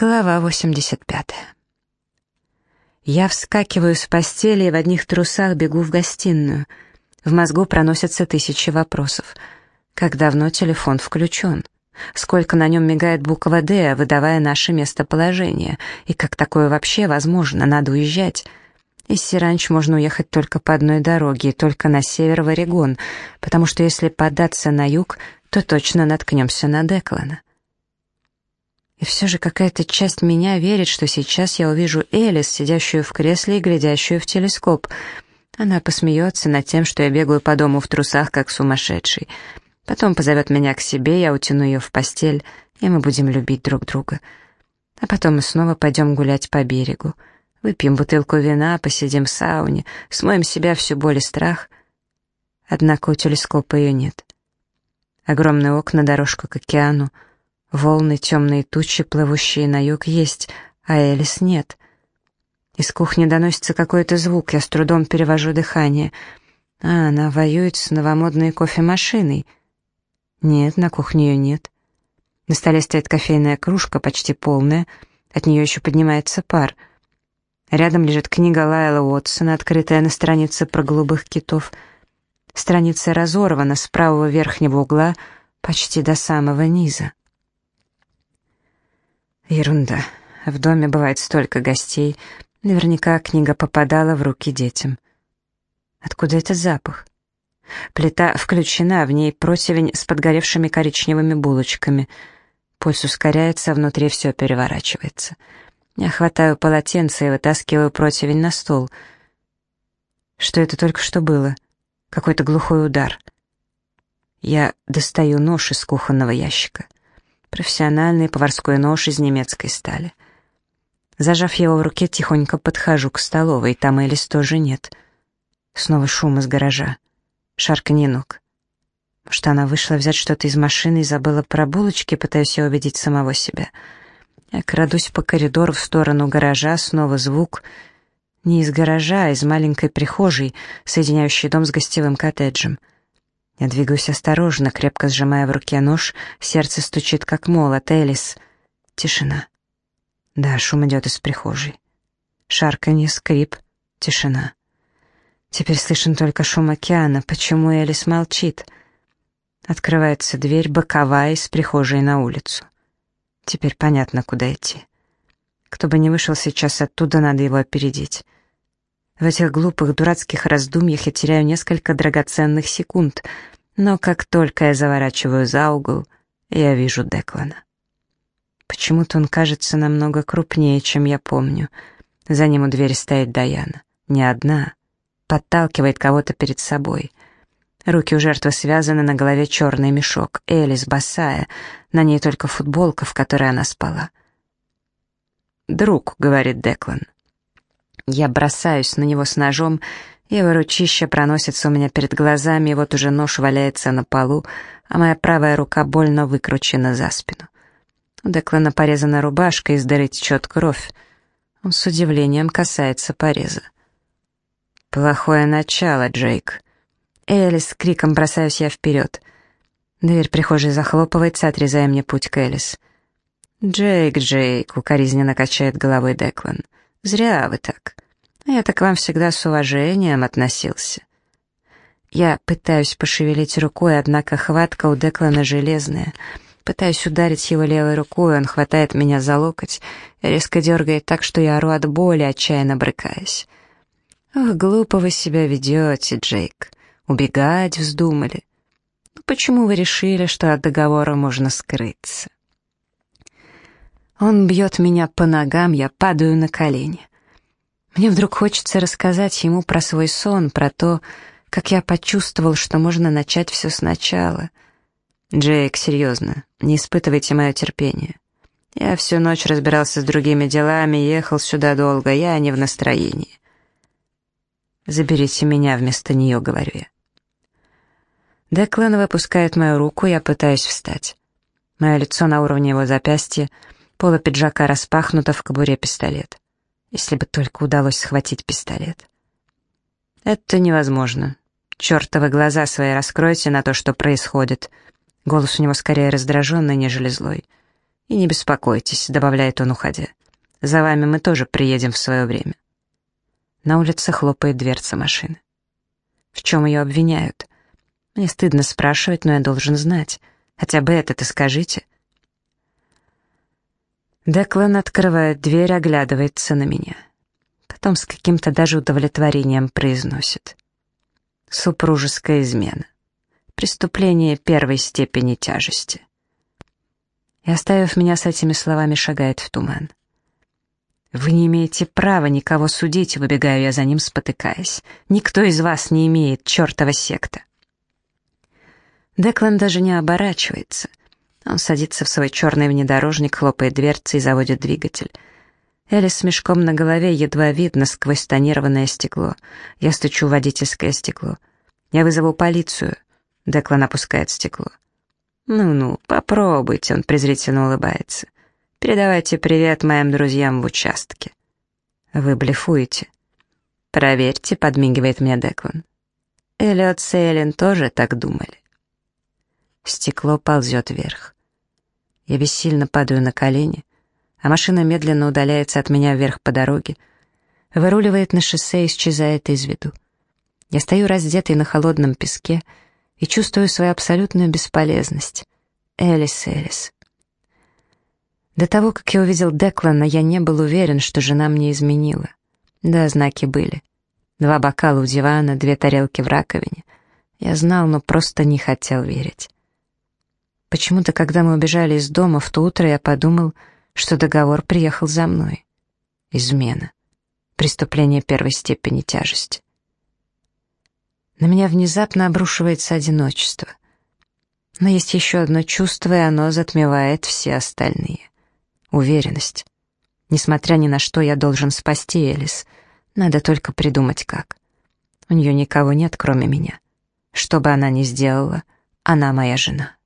Глава 85. Я вскакиваю с постели и в одних трусах бегу в гостиную. В мозгу проносятся тысячи вопросов. Как давно телефон включен? Сколько на нем мигает буква «Д», выдавая наше местоположение? И как такое вообще возможно? Надо уезжать. Из Сиранч можно уехать только по одной дороге, только на север в Орегон, потому что если податься на юг, то точно наткнемся на Деклана. И все же какая-то часть меня верит, что сейчас я увижу Элис, сидящую в кресле и глядящую в телескоп. Она посмеется над тем, что я бегаю по дому в трусах, как сумасшедший. Потом позовет меня к себе, я утяну ее в постель, и мы будем любить друг друга. А потом мы снова пойдем гулять по берегу. Выпьем бутылку вина, посидим в сауне, смоем себя всю боль и страх. Однако у телескопа ее нет. Огромные окна, дорожка к океану — Волны, темные тучи, плывущие на юг, есть, а Элис нет. Из кухни доносится какой-то звук, я с трудом перевожу дыхание. А, она воюет с новомодной кофемашиной. Нет, на кухне ее нет. На столе стоит кофейная кружка, почти полная, от нее еще поднимается пар. Рядом лежит книга Лайла Уотсона, открытая на странице про голубых китов. Страница разорвана с правого верхнего угла почти до самого низа. Ерунда. В доме бывает столько гостей. Наверняка книга попадала в руки детям. Откуда этот запах? Плита включена, в ней противень с подгоревшими коричневыми булочками. Пульс ускоряется, внутри все переворачивается. Я хватаю полотенце и вытаскиваю противень на стол. Что это только что было? Какой-то глухой удар. Я достаю нож из кухонного ящика. Профессиональный поварской нож из немецкой стали. Зажав его в руке, тихонько подхожу к столовой, там Элис тоже нет. Снова шум из гаража. Шарканье ног. Может, она вышла взять что-то из машины и забыла про булочки, пытаясь я убедить самого себя. Я крадусь по коридору в сторону гаража, снова звук. Не из гаража, а из маленькой прихожей, соединяющей дом с гостевым коттеджем. Я двигаюсь осторожно, крепко сжимая в руке нож, сердце стучит как молот. Элис. Тишина. Да, шум идет из прихожей. Шарканье, скрип, тишина. Теперь слышен только шум океана. Почему Элис молчит? Открывается дверь, боковая, из прихожей на улицу. Теперь понятно, куда идти. Кто бы ни вышел сейчас оттуда, надо его опередить. В этих глупых, дурацких раздумьях я теряю несколько драгоценных секунд, но как только я заворачиваю за угол, я вижу Деклана. Почему-то он кажется намного крупнее, чем я помню. За ним у двери стоит Даяна. Не одна. Подталкивает кого-то перед собой. Руки у жертвы связаны, на голове черный мешок. Элис босая, на ней только футболка, в которой она спала. «Друг», — говорит Деклан. Я бросаюсь на него с ножом, его ручище проносится у меня перед глазами, и вот уже нож валяется на полу, а моя правая рука больно выкручена за спину. У Деклана порезана рубашка, из дыры течет кровь. Он с удивлением касается пореза. «Плохое начало, Джейк». «Элис!» — криком бросаюсь я вперед. Дверь прихожей захлопывается, отрезая мне путь к Элис. «Джейк, Джейк!» — укоризненно качает головой Деклан. Зря вы так. Я-то к вам всегда с уважением относился. Я пытаюсь пошевелить рукой, однако хватка у Деклана железная. Пытаюсь ударить его левой рукой, он хватает меня за локоть, резко дергает так, что я ору от боли, отчаянно брыкаясь. «Ох, глупо вы себя ведете, Джейк. Убегать вздумали. Ну, почему вы решили, что от договора можно скрыться?» Он бьет меня по ногам, я падаю на колени. Мне вдруг хочется рассказать ему про свой сон, про то, как я почувствовал, что можно начать все сначала. Джейк, серьезно, не испытывайте мое терпение. Я всю ночь разбирался с другими делами, ехал сюда долго, я не в настроении. «Заберите меня вместо нее», — говорю я. Деклан выпускает мою руку, я пытаюсь встать. Мое лицо на уровне его запястья — Поло пиджака распахнуто, в кобуре пистолет. Если бы только удалось схватить пистолет. Это невозможно. Чертовы глаза свои раскройте на то, что происходит. Голос у него скорее раздраженный, нежели злой. «И не беспокойтесь», — добавляет он, уходя. «За вами мы тоже приедем в свое время». На улице хлопает дверца машины. В чем ее обвиняют? Мне стыдно спрашивать, но я должен знать. Хотя бы это-то скажите. Деклан открывает дверь, оглядывается на меня. Потом с каким-то даже удовлетворением произносит. Супружеская измена. Преступление первой степени тяжести. И, оставив меня с этими словами, шагает в туман. «Вы не имеете права никого судить», — выбегаю я за ним, спотыкаясь. «Никто из вас не имеет, чертова секта». Деклан даже не оборачивается. Он садится в свой черный внедорожник, хлопает дверцей и заводит двигатель. Элис с мешком на голове едва видно сквозь тонированное стекло. Я стучу в водительское стекло. «Я вызову полицию». Деклан опускает стекло. «Ну-ну, попробуйте», — он презрительно улыбается. «Передавайте привет моим друзьям в участке». «Вы блефуете». «Проверьте», — подмигивает мне Деклан. Эллиот с Эллен тоже так думали. Стекло ползет вверх. Я бессильно падаю на колени, а машина медленно удаляется от меня вверх по дороге, выруливает на шоссе и исчезает из виду. Я стою раздетый на холодном песке и чувствую свою абсолютную бесполезность. Элис, Элис. До того, как я увидел Деклана, я не был уверен, что жена мне изменила. Да, знаки были. Два бокала у дивана, две тарелки в раковине. Я знал, но просто не хотел верить. Почему-то, когда мы убежали из дома в то утро, я подумал, что договор приехал за мной. Измена. Преступление первой степени тяжести. На меня внезапно обрушивается одиночество. Но есть еще одно чувство, и оно затмевает все остальные. Уверенность. Несмотря ни на что, я должен спасти Элис. Надо только придумать как. У нее никого нет, кроме меня. Что бы она ни сделала, она моя жена.